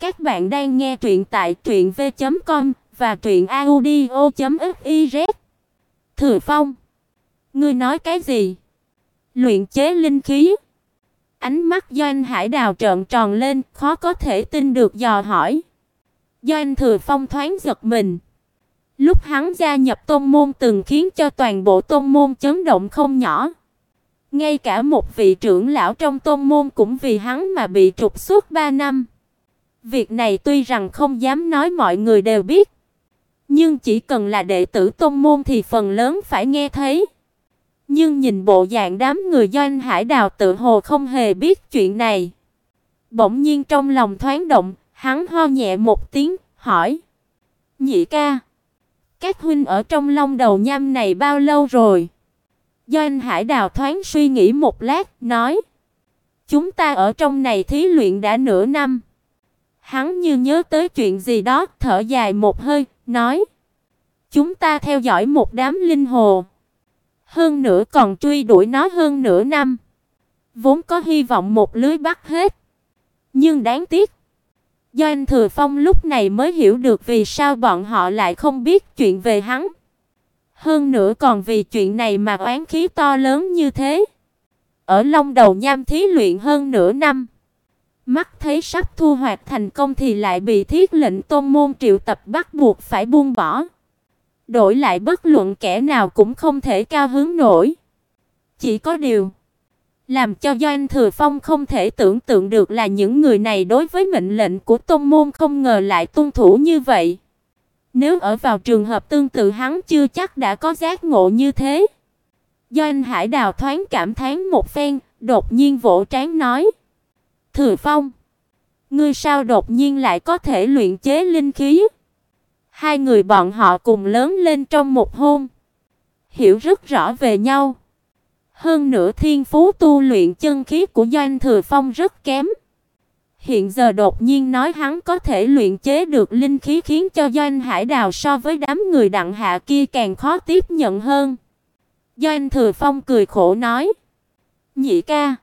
Các bạn đang nghe truyện tại truyệnv.com và truyệnaudio.fiz. Thừa Phong, ngươi nói cái gì? Luyện chế linh khí? Ánh mắt Doanh Hải Đào trợn tròn lên, khó có thể tin được dò hỏi. Doanh Thừa Phong thoáng giật mình. Lúc hắn gia nhập tôn môn từng khiến cho toàn bộ tôn môn chấn động không nhỏ. Ngay cả một vị trưởng lão trong tôn môn cũng vì hắn mà bị trục xuất 3 năm. Việc này tuy rằng không dám nói mọi người đều biết, nhưng chỉ cần là đệ tử tôn môn thì phần lớn phải nghe thấy. Nhưng nhìn bộ dạng đám người Doanh Hải Đào tự hồ không hề biết chuyện này. Bỗng nhiên trong lòng thoáng động, hắn ho nhẹ một tiếng, hỏi: "Nhị ca, các huynh ở trong Long Đầu Nham này bao lâu rồi?" Doanh Hải Đào thoáng suy nghĩ một lát, nói: "Chúng ta ở trong này thí luyện đã nửa năm." Hắn như nhớ tới chuyện gì đó, thở dài một hơi, nói: "Chúng ta theo dõi một đám linh hồ, hơn nữa còn truy đuổi nó hơn nửa năm, vốn có hy vọng một lưới bắt hết, nhưng đáng tiếc." Doanh Thừa Phong lúc này mới hiểu được vì sao bọn họ lại không biết chuyện về hắn. Hơn nữa còn vì chuyện này mà oán khí to lớn như thế. Ở Long Đầu Nham thí luyện hơn nửa năm, mắt thấy sắp thu hoạch thành công thì lại bị thiết lệnh tôn môn triệu tập bắt buộc phải buông bỏ. Đổi lại bất luận kẻ nào cũng không thể cao hứng nổi. Chỉ có điều làm cho Doanh Thừa Phong không thể tưởng tượng được là những người này đối với mệnh lệnh của tôn môn không ngờ lại tuân thủ như vậy. Nếu ở vào trường hợp tương tự hắn chưa chắc đã có giác ngộ như thế. Doanh Hải Đào thoáng cảm thán một phen, đột nhiên vỗ trán nói: "Thừa Phong, ngươi sao đột nhiên lại có thể luyện chế linh khí?" Hai người bọn họ cùng lớn lên trong một hôm, hiểu rất rõ về nhau. Hơn nữa thiên phú tu luyện chân khí của Doanh Thừa Phong rất kém. Hiện giờ đột nhiên nói hắn có thể luyện chế được linh khí khiến cho Doanh Hải Đào so với đám người đặng hạ kia càng khó tiếp nhận hơn. Doanh Thừa Phong cười khổ nói: "Nhị ca,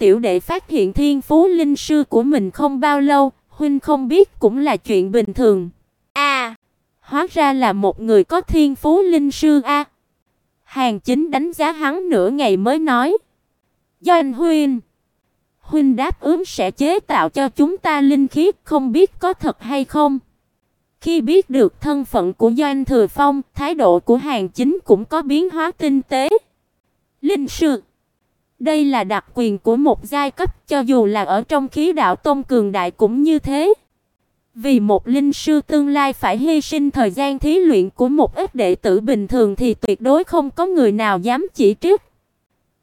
tiểu đệ phát hiện thiên phú linh sư của mình không bao lâu, huynh không biết cũng là chuyện bình thường." A, hóa ra là một người có thiên phú linh sư a. Hàng Chính đánh giá hắn nửa ngày mới nói: "Doanh huynh, huynh đáp ứng sẽ chế tạo cho chúng ta linh khí, không biết có thật hay không?" Khi biết được thân phận của Doanh Thừa Phong, thái độ của Hàng Chính cũng có biến hóa tinh tế. Linh sư, đây là đặc quyền của một giai cấp, cho dù là ở trong khí đạo tông cường đại cũng như thế. Vì một linh sư tương lai phải hy sinh thời gian thí luyện của một ít đệ tử bình thường thì tuyệt đối không có người nào dám chỉ trích.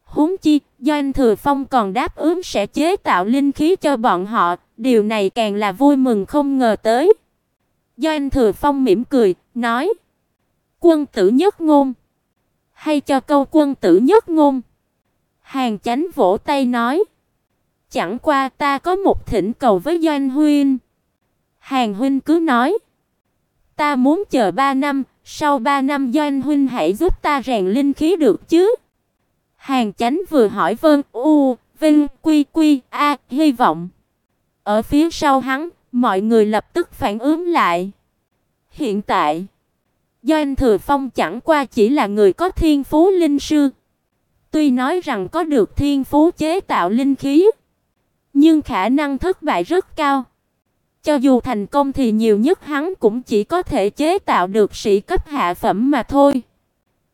Huống chi, Doanh Thừa Phong còn đáp ứng sẽ chế tạo linh khí cho bọn họ, điều này càng là vui mừng không ngờ tới. Doanh Thừa Phong mỉm cười, nói: "Quân tử nhất ngôn." Hay cho câu quân tử nhất ngôn. Hàng Chánh vỗ tay nói: "Chẳng qua ta có một thỉnh cầu với Doanh huynh." Hàng huynh cứ nói. Ta muốn chờ 3 năm, sau 3 năm Doanh huynh hãy giúp ta rèn linh khí được chứ? Hàng Chánh vừa hỏi Vân U, Vinh, Quy Quy, A, hy vọng. Ở phía sau hắn, mọi người lập tức phản ứng lại. Hiện tại, Doanh Thừa Phong chẳng qua chỉ là người có thiên phú linh sư. Tuy nói rằng có được thiên phú chế tạo linh khí, nhưng khả năng thất bại rất cao. Cho dù thành công thì nhiều nhất hắn cũng chỉ có thể chế tạo được sĩ cấp hạ phẩm mà thôi.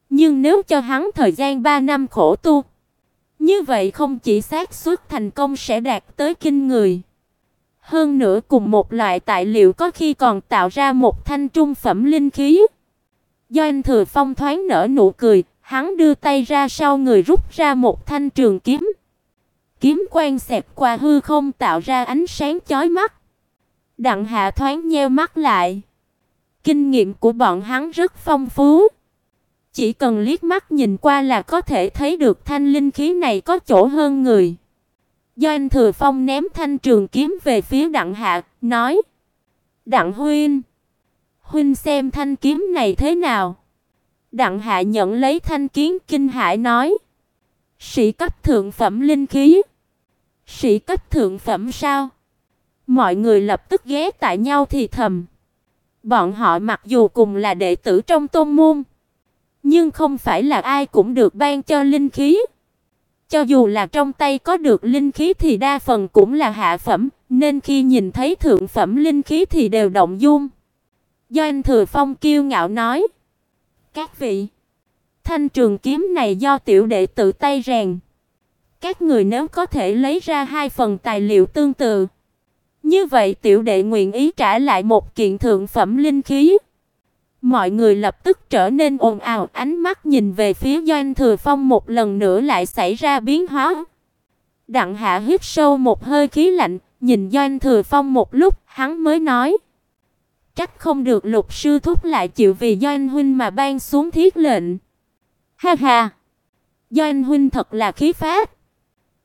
Nhưng nếu cho hắn thời gian 3 năm khổ tu, như vậy không chỉ xác suất thành công sẽ đạt tới kinh người. Hơn nữa cùng một loại tài liệu có khi còn tạo ra một thanh trung phẩm linh khí. Do anh Thừa Phong thoáng nở nụ cười, hắn đưa tay ra sau người rút ra một thanh trường kiếm. Kiếm quang xẹt qua hư không tạo ra ánh sáng chói mắt. Đặng Hạ thoáng nheo mắt lại. Kinh nghiệm của bọn hắn rất phong phú. Chỉ cần liếc mắt nhìn qua là có thể thấy được thanh linh khí này có chỗ hơn người. Do anh Thừa Phong ném thanh trường kiếm về phía Đặng Hạ, nói: "Đặng huynh, huynh xem thanh kiếm này thế nào?" Đặng Hạ nhận lấy thanh kiếm kinh hãi nói: "Sĩ cấp thượng phẩm linh khí." "Sĩ cấp thượng phẩm sao?" Mọi người lập tức ghé tại nhau thì thầm. Bọn họ mặc dù cùng là đệ tử trong tôn môn, nhưng không phải là ai cũng được ban cho linh khí. Cho dù là trong tay có được linh khí thì đa phần cũng là hạ phẩm, nên khi nhìn thấy thượng phẩm linh khí thì đều động dung. Do anh Thừa Phong kiêu ngạo nói: "Các vị, thanh trường kiếm này do tiểu đệ tự tay rèn. Các người nếu có thể lấy ra hai phần tài liệu tương tự, như vậy tiểu đệ nguyện ý trả lại một kiện thượng phẩm linh khí." Mọi người lập tức trở nên ồn ào, ánh mắt nhìn về phía Doanh Thừa Phong một lần nữa lại xảy ra biến hóa. Đặng Hạ hít sâu một hơi khí lạnh, nhìn Doanh Thừa Phong một lúc, hắn mới nói: "Trách không được Lục sư thúc lại chịu vì Doanh huynh mà ban xuống thiết lệnh." Ha ha. Doanh huynh thật là khí phách.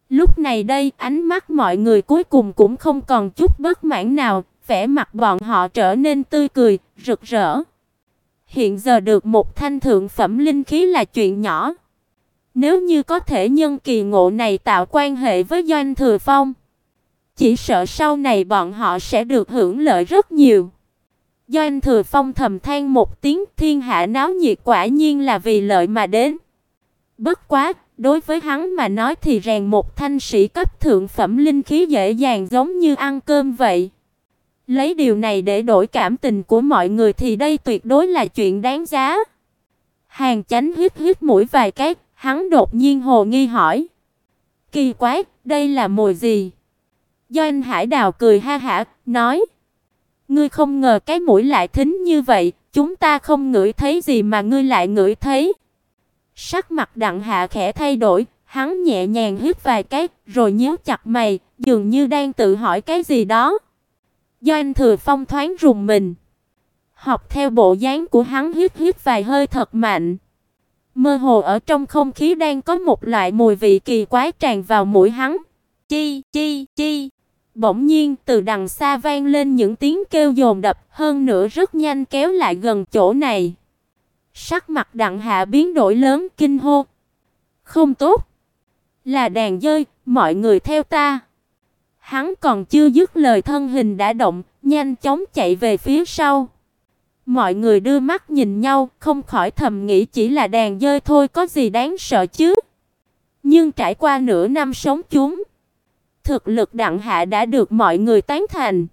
Lúc này đây, ánh mắt mọi người cuối cùng cũng không còn chút bất mãn nào, vẻ mặt bọn họ trở nên tươi cười, rực rỡ. Hiện giờ được một thanh thượng phẩm linh khí là chuyện nhỏ. Nếu như có thể nhân kỳ ngộ này tạo quan hệ với Doanh Thừa Phong, chỉ sợ sau này bọn họ sẽ được hưởng lợi rất nhiều. Doanh Thừa Phong thầm than một tiếng, thiên hạ náo nhiệt quả nhiên là vì lợi mà đến. Bất quá, đối với hắn mà nói thì rèn một thanh sĩ cấp thượng phẩm linh khí dễ dàng giống như ăn cơm vậy. Lấy điều này để đổi cảm tình của mọi người thì đây tuyệt đối là chuyện đáng giá. Hàng Chánh hít hít mũi vài cái, hắn đột nhiên hồ nghi hỏi: "Kỳ quái, đây là mùi gì?" Do anh Hải Đào cười ha hả, nói: "Ngươi không ngờ cái mũi lại thính như vậy, chúng ta không ngửi thấy gì mà ngươi lại ngửi thấy." Sắc mặt Đặng Hạ khẽ thay đổi, hắn nhẹ nhàng hít vài cái, rồi nhíu chặt mày, dường như đang tự hỏi cái gì đó. Do anh Thừa Phong thoáng rùng mình. Học theo bộ dáng của hắn hít hít vài hơi thật mạnh. Mơ hồ ở trong không khí đang có một loại mùi vị kỳ quái tràn vào mũi hắn. Chi, chi, chi. Bỗng nhiên từ đằng xa vang lên những tiếng kêu dồn đập, hơn nữa rất nhanh kéo lại gần chỗ này. Sắc mặt Đặng Hạ biến đổi lớn kinh hô. Không tốt. Là đàn dơi, mọi người theo ta. Hắn còn chưa dứt lời thân hình đã động, nhanh chóng chạy về phía sau. Mọi người đưa mắt nhìn nhau, không khỏi thầm nghĩ chỉ là đàn dơi thôi có gì đáng sợ chứ. Nhưng trải qua nửa năm sống chúng, thực lực đặng hạ đã được mọi người tán thành.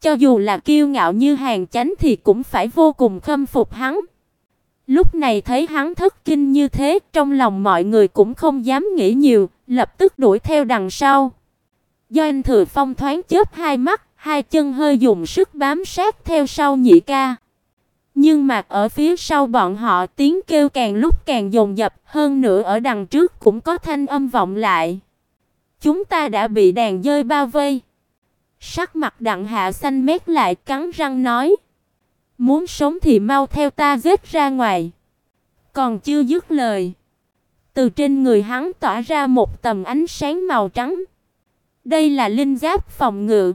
Cho dù là kiêu ngạo như hàng chánh thì cũng phải vô cùng khâm phục hắn. Lúc này thấy hắn thất kinh như thế, trong lòng mọi người cũng không dám nghĩ nhiều, lập tức đuổi theo đằng sau. Do anh Thừa Phong thoáng chớp hai mắt, hai chân hơi dùng sức bám sát theo sau nhị ca. Nhưng mà ở phía sau bọn họ tiếng kêu càng lúc càng dồn dập, hơn nữa ở đằng trước cũng có thanh âm vọng lại. Chúng ta đã bị đàn dơi bao vây. Sắc mặt Đặng Hạ xanh mét lại cắn răng nói: "Muốn sống thì mau theo ta giết ra ngoài." Còn chưa dứt lời, từ trên người hắn tỏa ra một tầm ánh sáng màu trắng. Đây là linh giáp phòng ngự.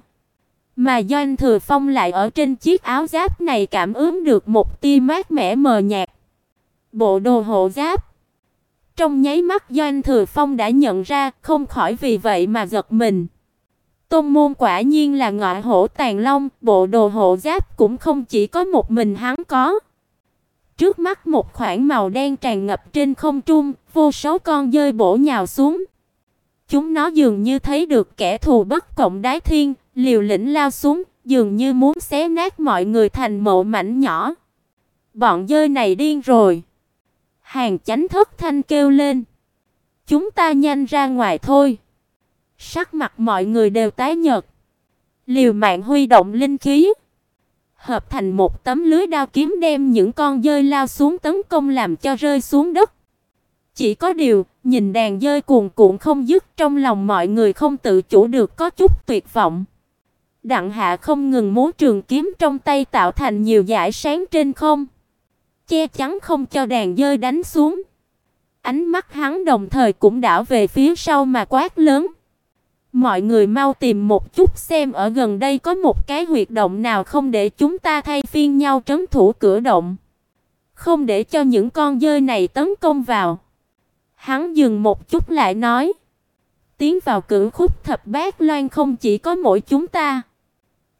Mà Doanh Thừa Phong lại ở trên chiếc áo giáp này cảm ứng được một tia mát mẻ mờ nhạt. Bộ đồ hộ giáp. Trong nháy mắt Doanh Thừa Phong đã nhận ra, không khỏi vì vậy mà giật mình. Tôn môn quả nhiên là ngọa hổ tàn long, bộ đồ hộ giáp cũng không chỉ có một mình hắn có. Trước mắt một khoảng màu đen tràn ngập trên không trung, vô số con dơi bổ nhào xuống. Chúng nó dường như thấy được kẻ thù bất cộng đái thiên, liều lĩnh lao xuống, dường như muốn xé nát mọi người thành mộ mảnh nhỏ. Bọn dơi này điên rồi. Hàng chánh thất thanh kêu lên. Chúng ta nhanh ra ngoài thôi. Sắc mặt mọi người đều tái nhợt. Liều mạng huy động linh khí, hợp thành một tấm lưới đao kiếm đem những con dơi lao xuống tấn công làm cho rơi xuống đất. Chỉ có điều, nhìn đàn dơi cuồn cuộn không dứt trong lòng mọi người không tự chủ được có chút tuyệt vọng. Đặng Hạ không ngừng múa trường kiếm trong tay tạo thành nhiều dải sáng trên không, che chắn không cho đàn dơi đánh xuống. Ánh mắt hắn đồng thời cũng đảo về phía sau mà quát lớn. Mọi người mau tìm một chút xem ở gần đây có một cái huyệt động nào không để chúng ta thay phiên nhau trấn thủ cửa động. Không để cho những con dơi này tấn công vào. Hắn dừng một chút lại nói, tiến vào cửa khúc thập bát loan không chỉ có mỗi chúng ta.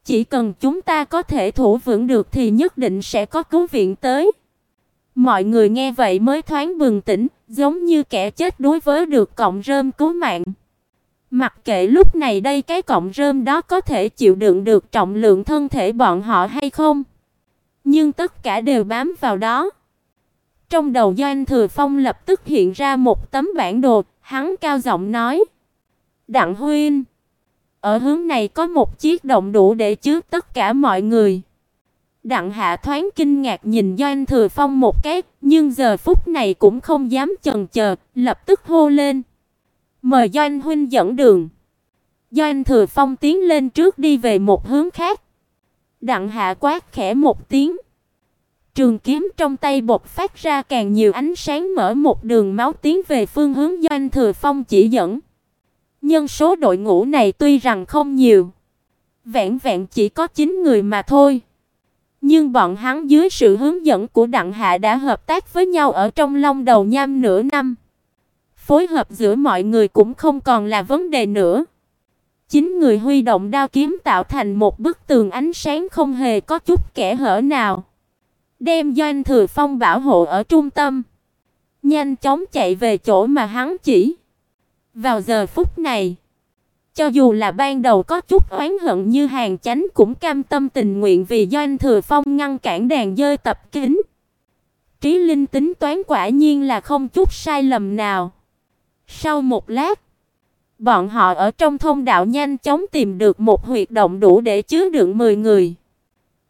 Chỉ cần chúng ta có thể thủ vững được thì nhất định sẽ có cứu viện tới. Mọi người nghe vậy mới thoáng bừng tỉnh, giống như kẻ chết đối với được cọng rơm cứu mạng. Mặc kệ lúc này đây cái cọng rơm đó có thể chịu đựng được trọng lượng thân thể bọn họ hay không, nhưng tất cả đều bám vào đó. Trong đầu Doanh Thừa Phong lập tức hiện ra một tấm bản đồ, hắn cao giọng nói: "Đặng huynh, ở hướng này có một chiếc động đủ để chứa tất cả mọi người." Đặng Hạ thoáng kinh ngạc nhìn Doanh Thừa Phong một cái, nhưng giờ phút này cũng không dám chần chờ, lập tức hô lên: "Mời Doanh huynh dẫn đường." Doanh Thừa Phong tiến lên trước đi về một hướng khác. Đặng Hạ quát khẽ một tiếng, Trường kiếm trong tay bộc phát ra càng nhiều ánh sáng mở một đường máu tiến về phương hướng Doanh Thừa Phong chỉ dẫn. Nhân số đội ngũ này tuy rằng không nhiều, vẹn vẹn chỉ có 9 người mà thôi. Nhưng bọn hắn dưới sự hướng dẫn của Đặng Hạ đã hợp tác với nhau ở trong Long Đầu Nham nửa năm. Phối hợp giữa mọi người cũng không còn là vấn đề nữa. chính người huy động đao kiếm tạo thành một bức tường ánh sáng không hề có chút kẽ hở nào đem Doanh Thừa Phong bảo hộ ở trung tâm, nhanh chóng chạy về chỗ mà hắn chỉ. Vào giờ phút này, cho dù là ban đầu có chút oán hận như hàng chánh cũng cam tâm tình nguyện vì Doanh Thừa Phong ngăn cản đàn dơi tập kính. Trí linh tính toán quả nhiên là không chút sai lầm nào. Sau một lát, bọn họ ở trong thông đạo nhanh chóng tìm được một huyệt động đủ để chứa đựng 10 người.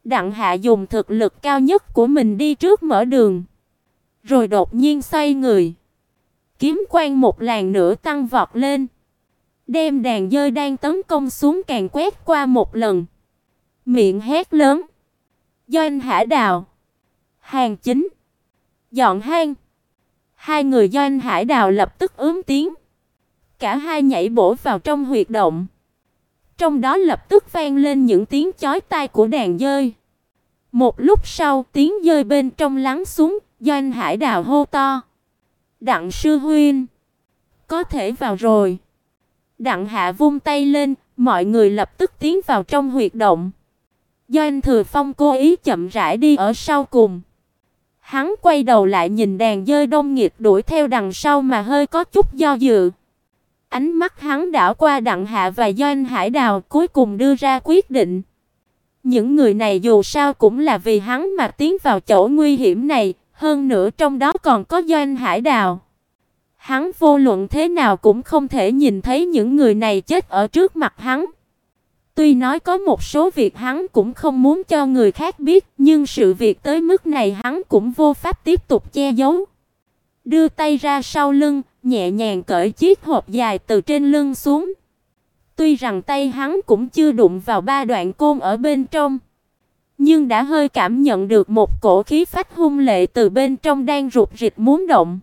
Đặng Hạ dùng thực lực cao nhất của mình đi trước mở đường, rồi đột nhiên xoay người, kiếm quang một làn nữa tăng vọt lên, đem đàn dơi đang tấn công xuống càng quét qua một lần. Miệng hét lớn: "Doanh Hạ Đào, Hàng Chính, dọn hang." Hai người Doanh Hải Đào lập tức ướm tiếng, cả hai nhảy bổ vào trong huyệt động. Trong đó lập tức vang lên những tiếng chói tai của đàn dơi. Một lúc sau, tiếng dơi bên trong lắng xuống, Doanh Hải Đào hô to: "Đặng sư huynh, có thể vào rồi." Đặng Hạ vung tay lên, mọi người lập tức tiến vào trong huyệt động. Doanh Thừa Phong cố ý chậm rãi đi ở sau cùng. Hắn quay đầu lại nhìn đàn dơi đông nghiệt đuổi theo đằng sau mà hơi có chút do dự. Ánh mắt hắn đảo qua Đặng Hạ và Doanh Hải Đào, cuối cùng đưa ra quyết định. Những người này dù sao cũng là vì hắn mà tiến vào chỗ nguy hiểm này, hơn nữa trong đó còn có Doanh Hải Đào. Hắn vô luận thế nào cũng không thể nhìn thấy những người này chết ở trước mặt hắn. Tuy nói có một số việc hắn cũng không muốn cho người khác biết, nhưng sự việc tới mức này hắn cũng vô pháp tiếp tục che giấu. Đưa tay ra sau lưng, nhẹ nhàng cởi chiếc hộp dài từ trên lưng xuống. Tuy rằng tay hắn cũng chưa đụng vào ba đoạn côn ở bên trong, nhưng đã hơi cảm nhận được một cổ khí phách hung lệ từ bên trong đang rụt rịch muốn động.